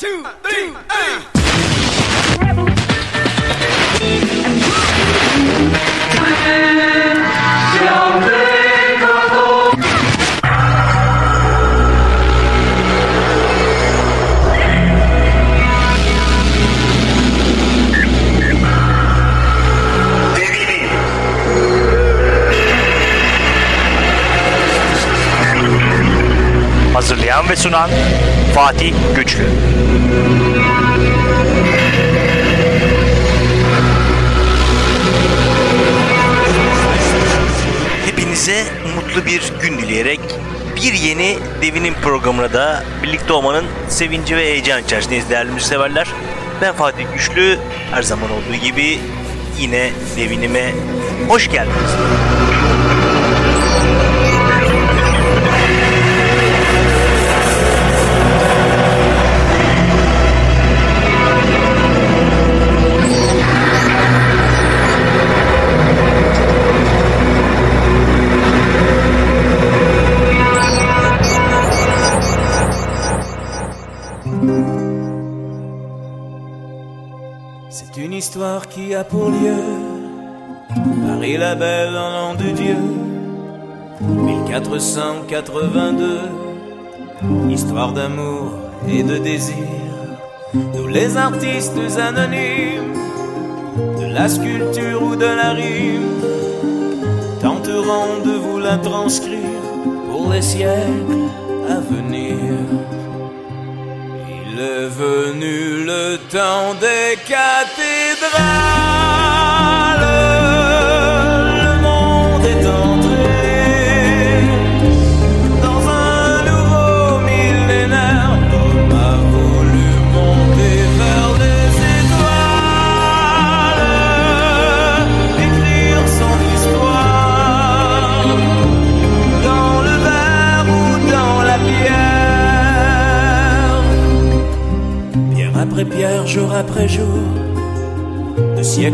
two, three, and... Also lernen. Fatih Güçlü. Hepinize mutlu bir gün dileyerek bir yeni Devin'in programına da birlikte olmanın sevinci ve heyecan içerisindeyiz değerli müzikseverler. Ben Fatih Güçlü. Her zaman olduğu gibi yine Devin'ime hoş geldiniz. Histoire qui a pour lieu Paris la belle en nom de Dieu. 1482 Histoire d'amour et de désir. Nous les artistes anonymes De la sculpture ou de la rime Tenterons de vous la transcrire Pour les siècles à venir est venu le temps des cathédrales.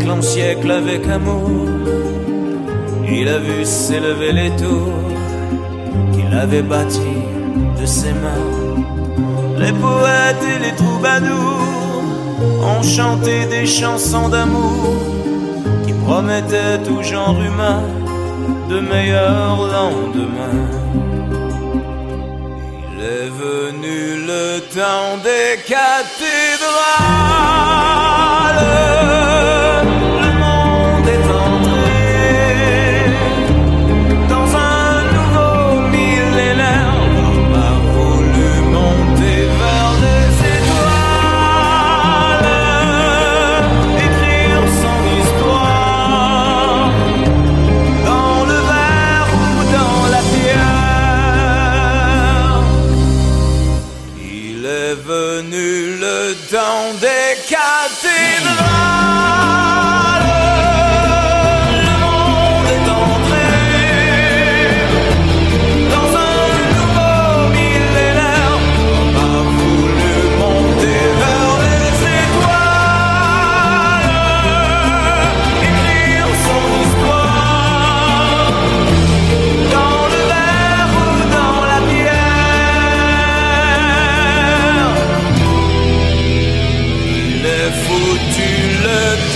En siècle avec amour, il a vu s'élever les tours qu'il avait bâties de ses mains. Les poètes et les troubadours ont chanté des chansons d'amour qui promettaient tout genre humain de meilleurs lendemains. Il est venu le temps des cathédrales.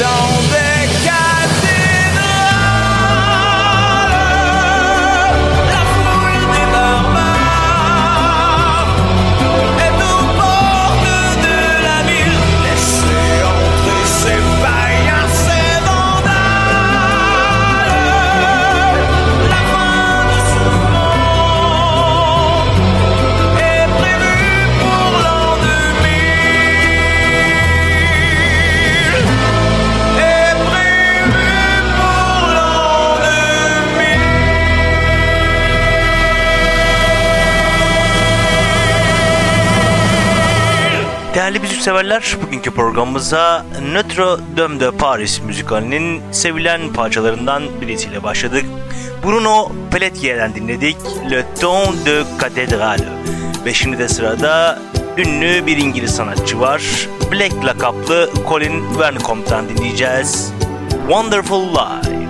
don't müzikseverler, bugünkü programımıza Notre Dame de Paris müzikalinin sevilen parçalarından birisiyle başladık. Bruno Pelletier'den dinledik Le Ton de Cathédrale. Ve şimdi de sırada ünlü bir İngiliz sanatçı var. Black lakaplı Colin Vencomp'tan dinleyeceğiz. Wonderful Life.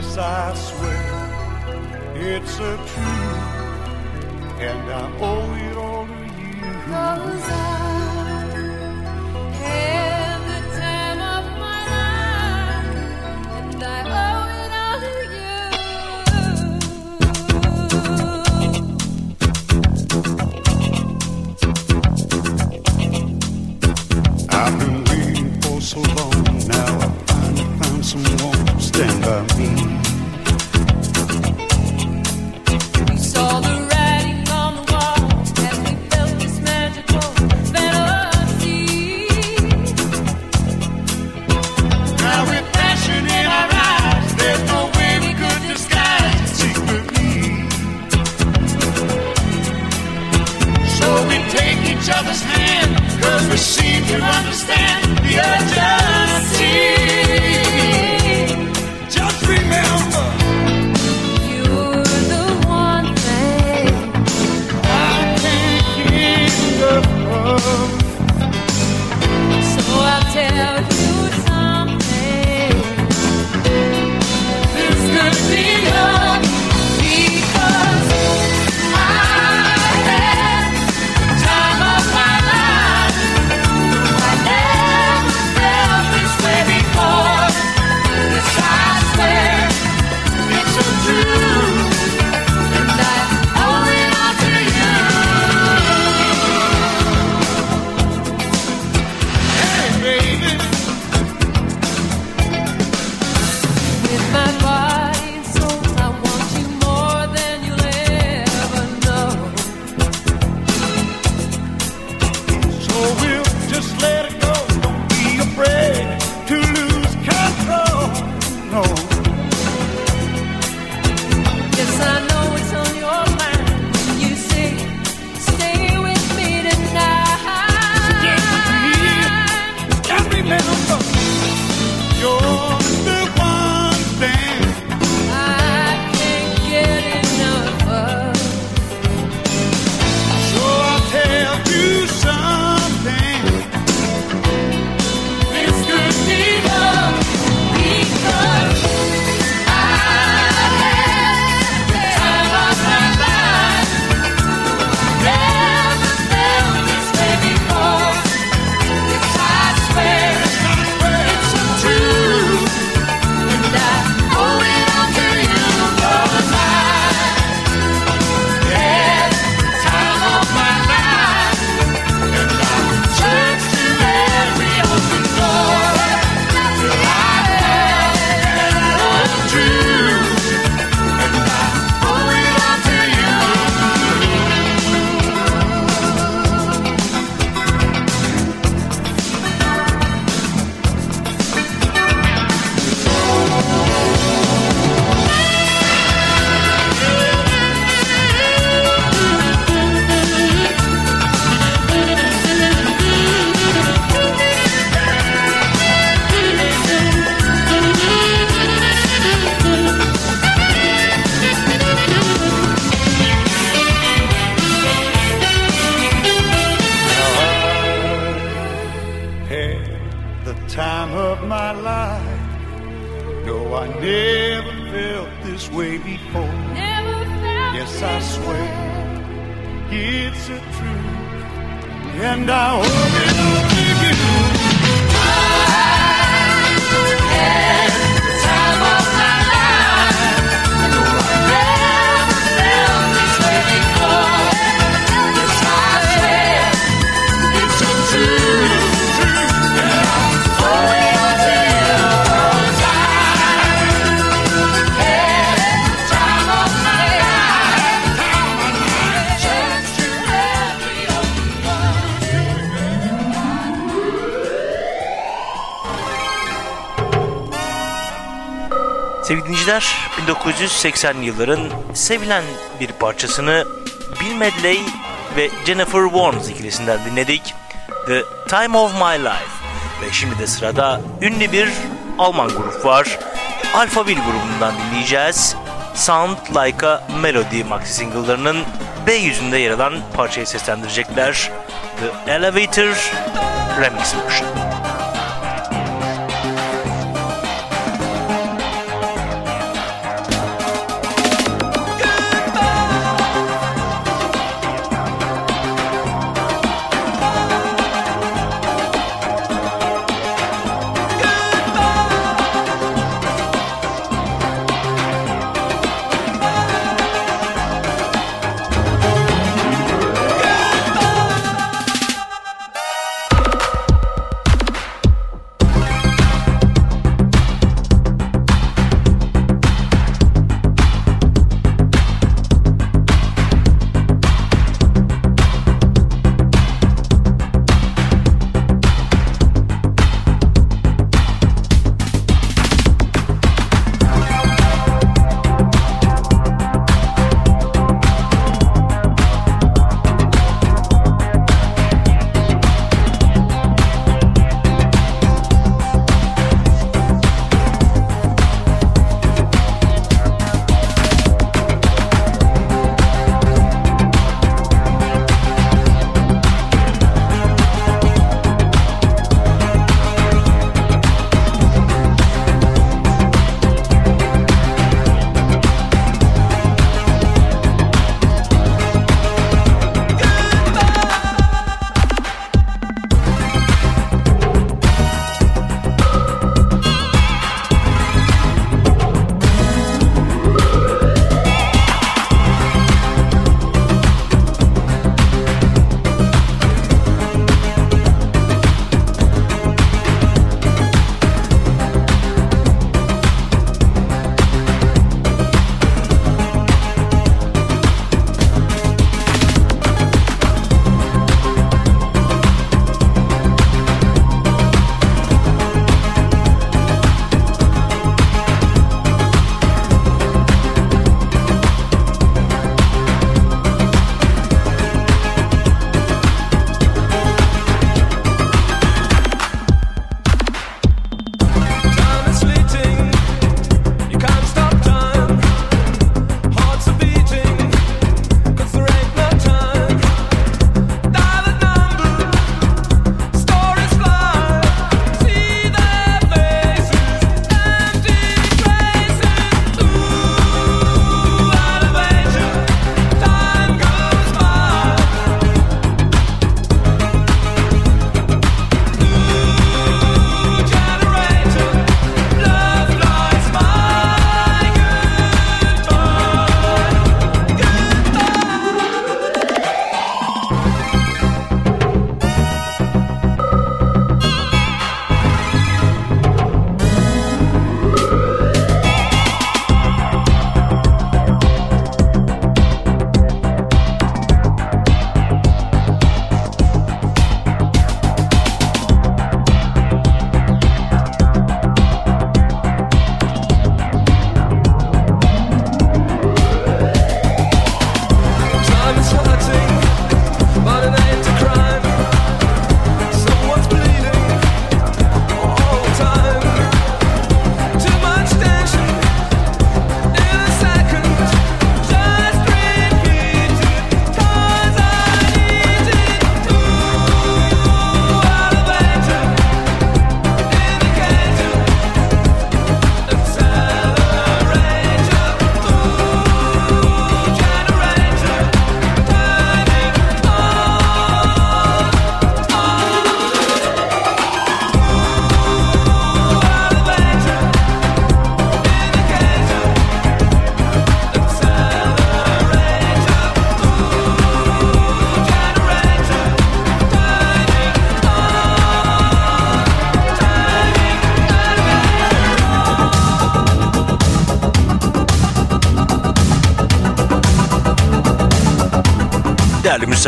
Yes, I swear it's a truth, and I owe it all to you. Cause I had the time of my life, and I owe it all to you. I've been waiting for so long now. I finally found someone remember me. before. Never felt yes, I swear it's a truth, and I hope it'll be you. Oh, yeah. 1980'li yılların sevilen bir parçasını Bill Medley ve Jennifer Warnes ikilisinden dinledik. The Time of My Life. Ve şimdi de sırada ünlü bir Alman grup var. Alphaville grubundan dinleyeceğiz. Sound Like a Melody maxi single'larının B yüzünde yer alan parçayı seslendirecekler. The Elevator Remix Version.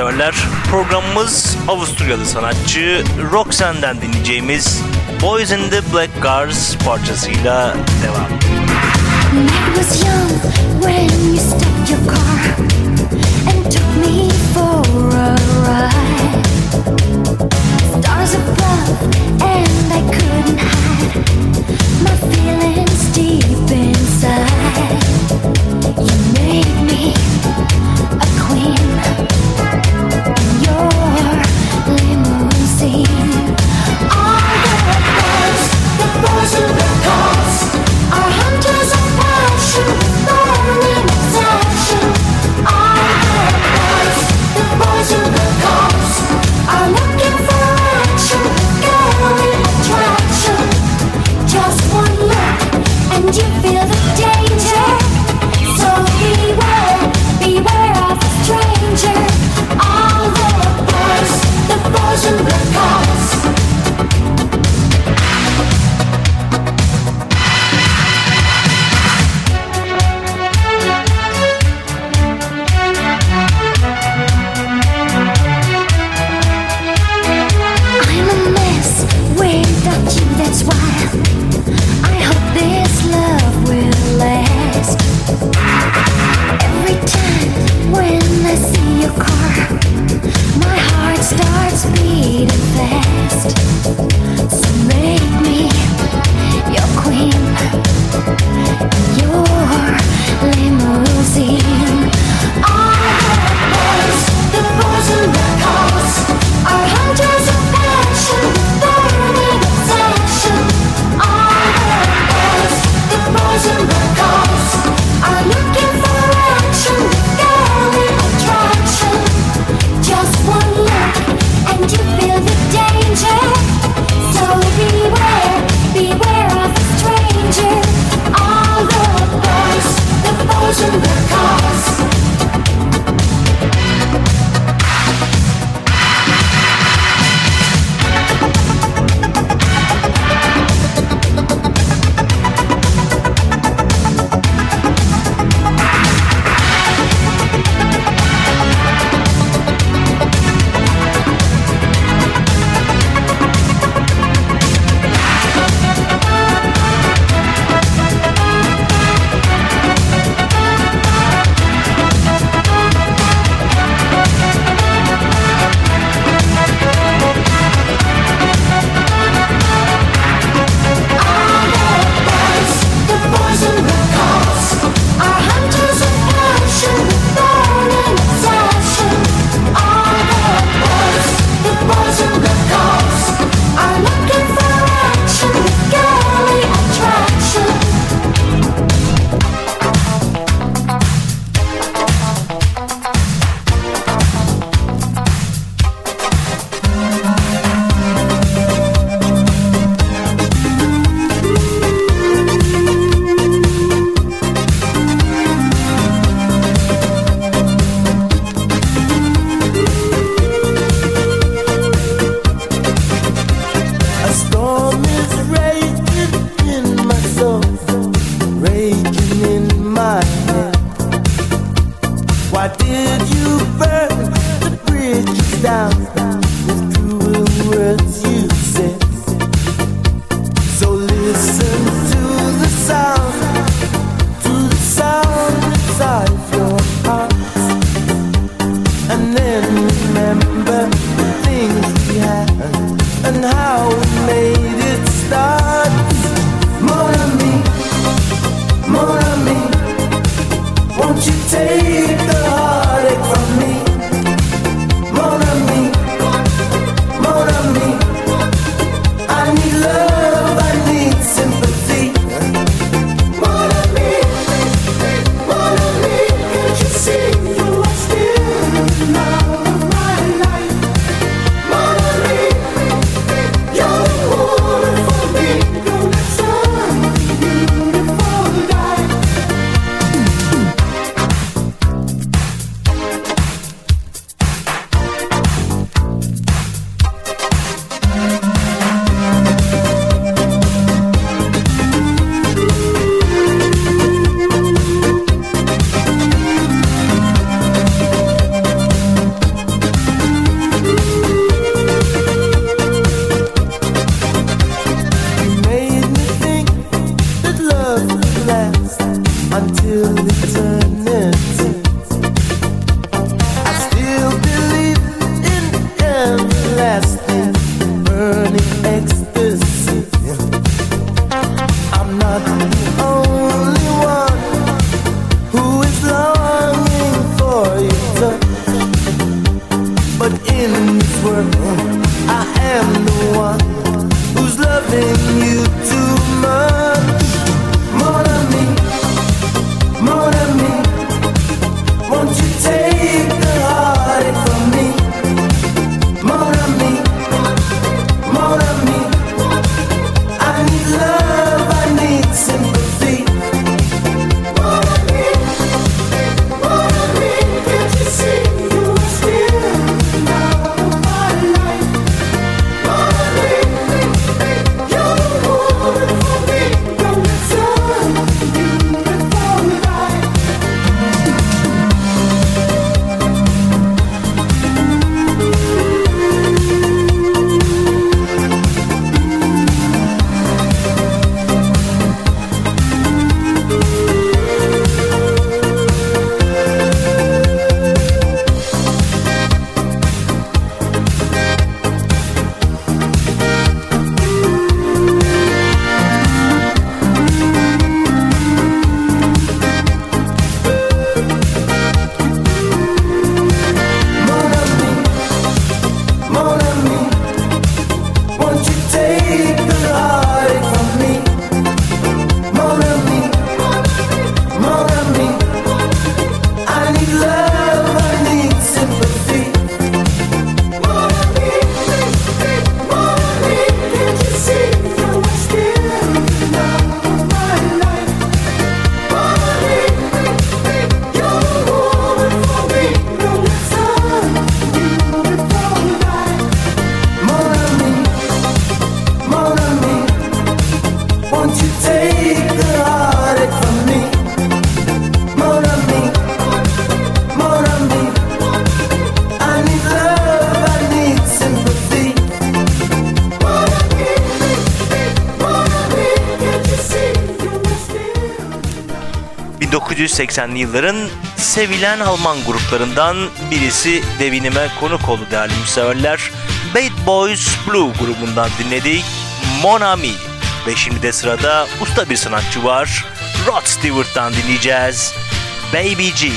severler. Programımız Avusturyalı sanatçı Roxanne'den dinleyeceğimiz Boys in the Black Cars parçasıyla devam. I was young when you stopped your car and took me for a ride. Stars above and I couldn't hide. 1980'li yılların sevilen Alman gruplarından birisi devinime konuk oldu değerli müseverler. Bad Boys Blue grubundan dinledik Mon Ami. Ve şimdi de sırada usta bir sanatçı var. Rod Stewart'tan dinleyeceğiz. Baby G.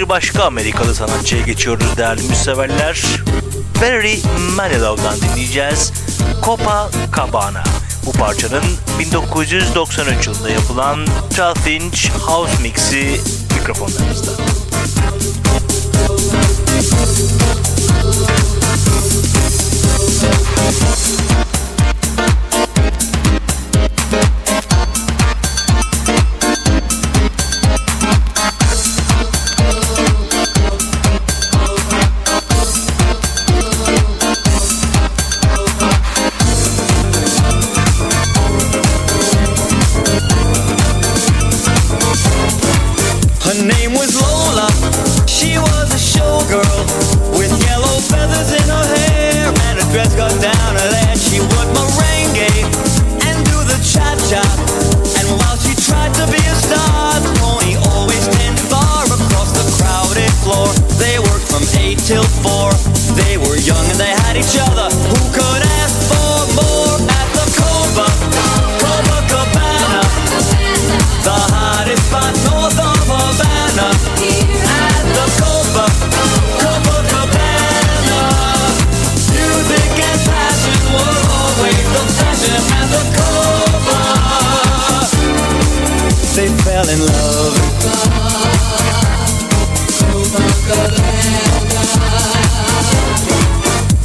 bir başka Amerikalı sanatçıya geçiyoruz değerli müseverler. Barry Manilow'dan dinleyeceğiz. Copa Cabana. Bu parçanın 1993 yılında yapılan 12 inch house mix'i mikrofonlarımızda.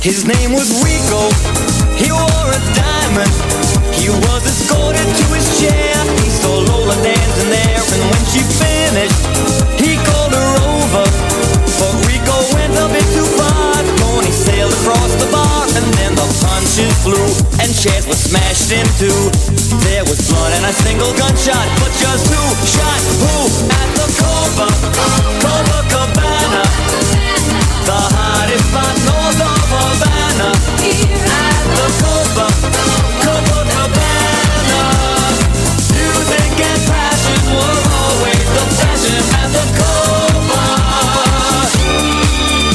His name was Rico, he wore a diamond. He was escorted to his chair. He saw Lola dancing there, and when she finished, chairs were smashed in two. There was blood and a single gunshot, but just who shot who at the Cobra, Cobra Cabana, the hottest spot north of Havana. At the Cobra, Cobra Cabana, music and passion were always the fashion at the Cobra.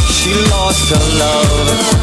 She lost her love.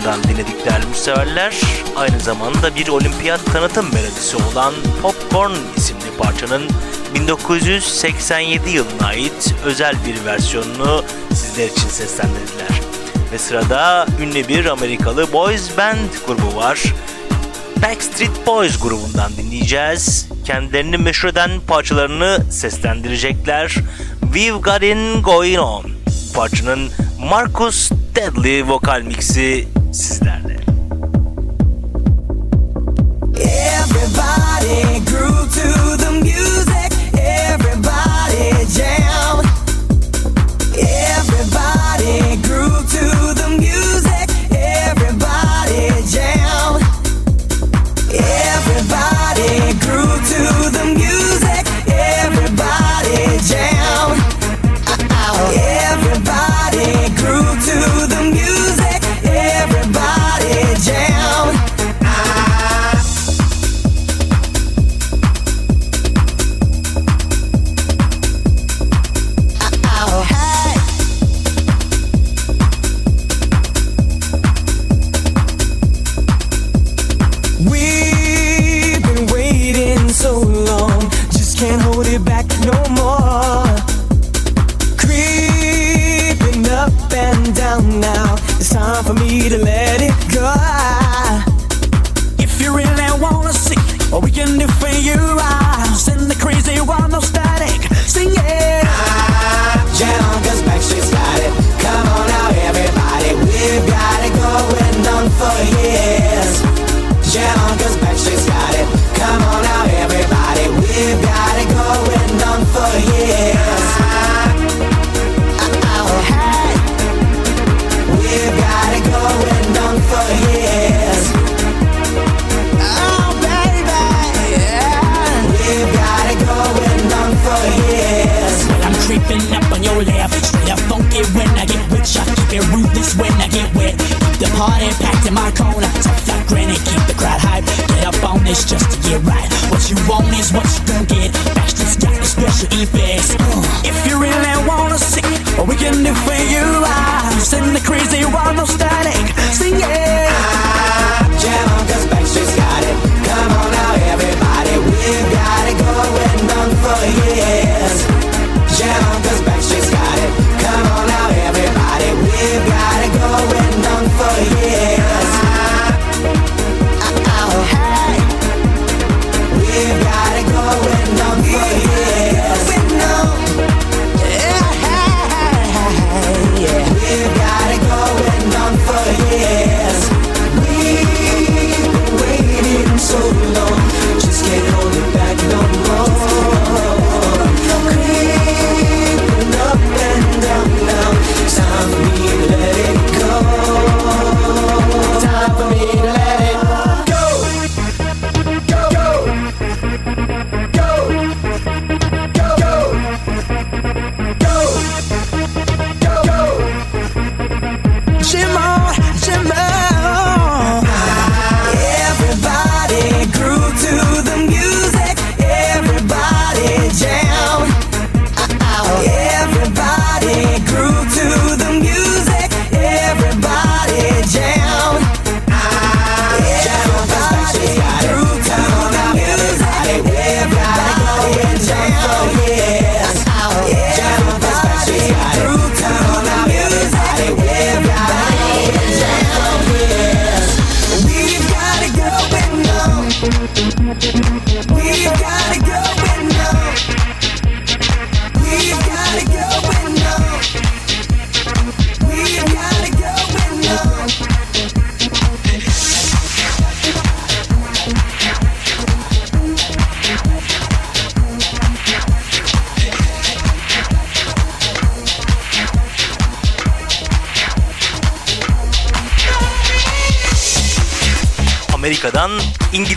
Grubundan dinledik değerli müseverler. Aynı zamanda bir olimpiyat tanıtım melodisi olan Popcorn isimli parçanın 1987 yılına ait özel bir versiyonunu sizler için seslendirdiler. Ve sırada ünlü bir Amerikalı boys band grubu var. Backstreet Boys grubundan dinleyeceğiz. Kendilerini meşhur eden parçalarını seslendirecekler. We've Got It Going On parçanın Marcus Deadly vokal mixi This is that. Now, it's time for me to let it go. If you really wanna see what we can do for you, I'll send the crazy one no static, The party packed in my corner, tough like granite, keep the crowd hype. Get up on this just to get right. What you want is what you gon' get. Backstreet's got the special effects. Uh. If you really wanna see what we can do for you, I'll send the crazy one no static. Sing it.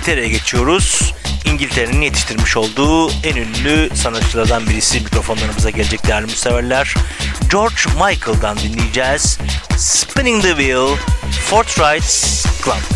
İngiltere'ye geçiyoruz. İngiltere'nin yetiştirmiş olduğu en ünlü sanatçılardan birisi mikrofonlarımıza gelecek değerli müseverler. George Michael'dan dinleyeceğiz. Spinning the Wheel, Fortright's Clumpets.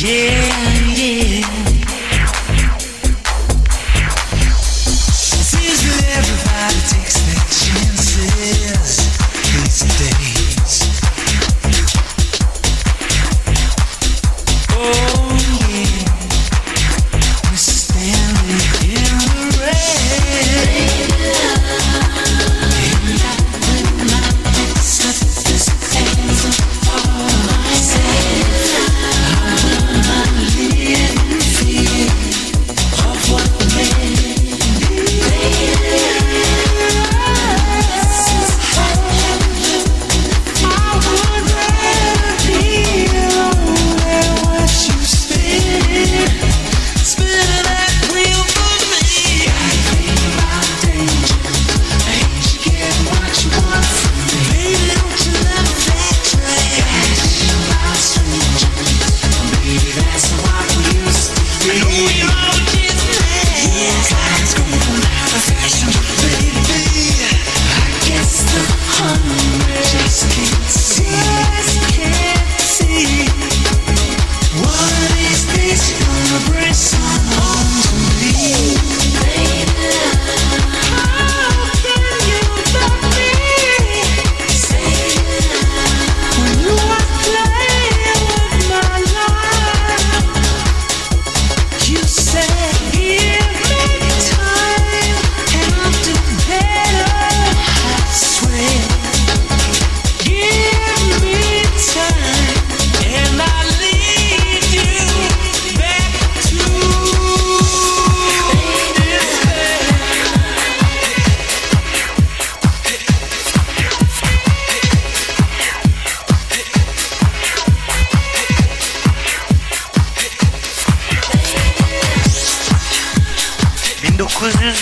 Yeah, yeah.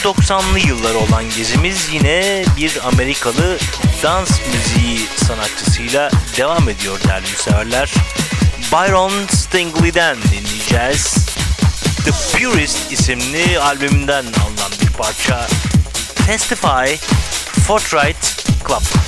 90'lı yıllar olan gezimiz yine bir Amerikalı dans müziği sanatçısıyla devam ediyor değerli müseverler. Byron Stingley'den dinleyeceğiz. The Purist isimli albümünden alınan bir parça Testify Fortright Club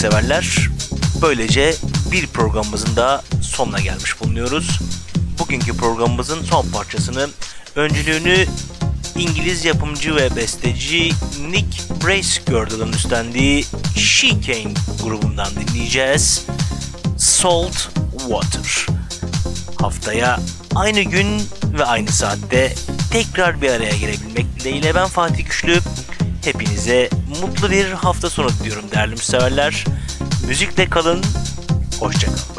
Müzikseverler. Böylece bir programımızın da sonuna gelmiş bulunuyoruz. Bugünkü programımızın son parçasını öncülüğünü İngiliz yapımcı ve besteci Nick Bracegirdle'ın üstlendiği Chicane grubundan dinleyeceğiz. Salt Water. Haftaya aynı gün ve aynı saatte tekrar bir araya gelebilmek dileğiyle ben Fatih Güçlü. Hepinize mutlu bir hafta sonu diliyorum değerli müseverler. Müzikle kalın. Hoşçakalın.